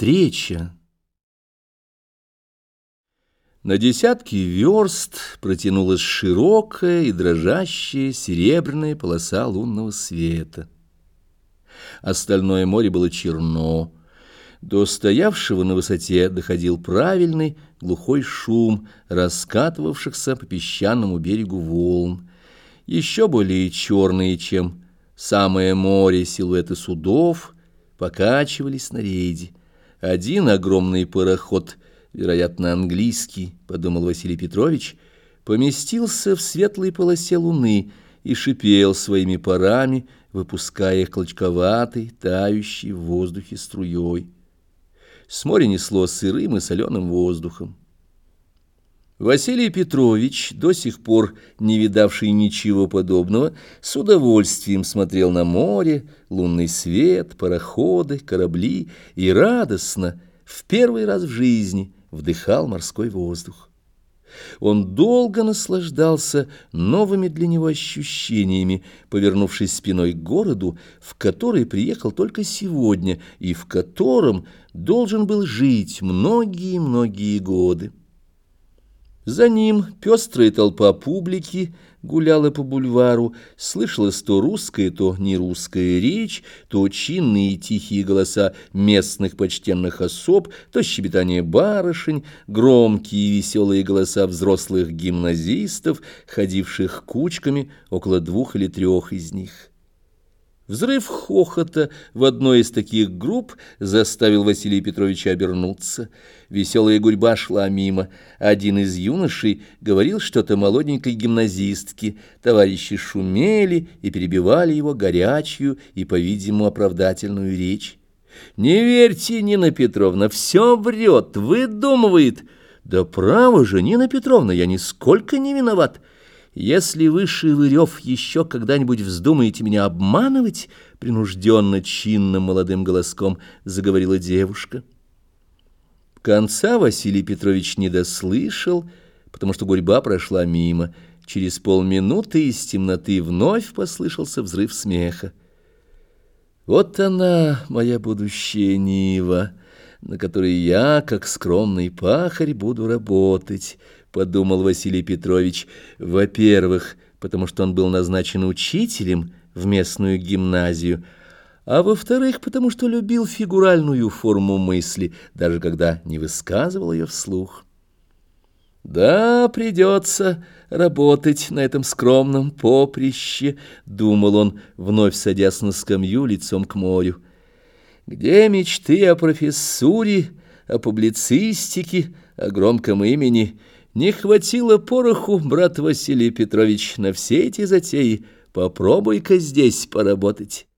Встреча. На десятки верст протянулась широкая и дрожащая серебряная полоса лунного света. Остальное море было черно. До стоявшего на высоте доходил правильный глухой шум раскатывавшихся по песчаному берегу волн, еще более черные, чем самое море силуэты судов, покачивались на рейде. Один огромный пароход, вероятно, английский, подумал Василий Петрович, поместился в светлой полосе луны и шипел своими парами, выпуская клочковатый, тающий в воздухе струей. С моря несло сырым и соленым воздухом. Василий Петрович, до сих пор не видавший ничего подобного, с удовольствием смотрел на море, лунный свет, пароходы, корабли и радостно, в первый раз в жизни, вдыхал морской воздух. Он долго наслаждался новыми для него ощущениями, повернувшись спиной к городу, в который приехал только сегодня и в котором должен был жить многие-многие годы. За ним пестрая толпа публики гуляла по бульвару, слышалась то русская, то нерусская речь, то чинные и тихие голоса местных почтенных особ, то щебетание барышень, громкие и веселые голоса взрослых гимназистов, ходивших кучками около двух или трех из них. Взрыв хохота в одной из таких групп заставил Василия Петровича обернуться. Веселая гурьба шла мимо. Один из юношей говорил что-то молоденькой гимназистке. Товарищи шумели и перебивали его горячую и, по-видимому, оправдательную речь. «Не верьте, Нина Петровна, все врет, выдумывает». «Да право же, Нина Петровна, я нисколько не виноват». Если вы, Шевырев, еще когда-нибудь вздумаете меня обманывать, принужденно чинным молодым голоском заговорила девушка. Конца Василий Петрович не дослышал, потому что гурьба прошла мимо. Через полминуты из темноты вновь послышался взрыв смеха. «Вот она, моя будущая Нива!» на которой я, как скромный пахарь, буду работать, — подумал Василий Петрович. Во-первых, потому что он был назначен учителем в местную гимназию, а во-вторых, потому что любил фигуральную форму мысли, даже когда не высказывал ее вслух. «Да, придется работать на этом скромном поприще», — думал он, вновь садясь на скамью лицом к морю. Где мечты о профессуре, о публицистике, о громком имени? Не хватило пороху, брат Василий Петрович, на все эти затеи. Попробуй-ка здесь поработать».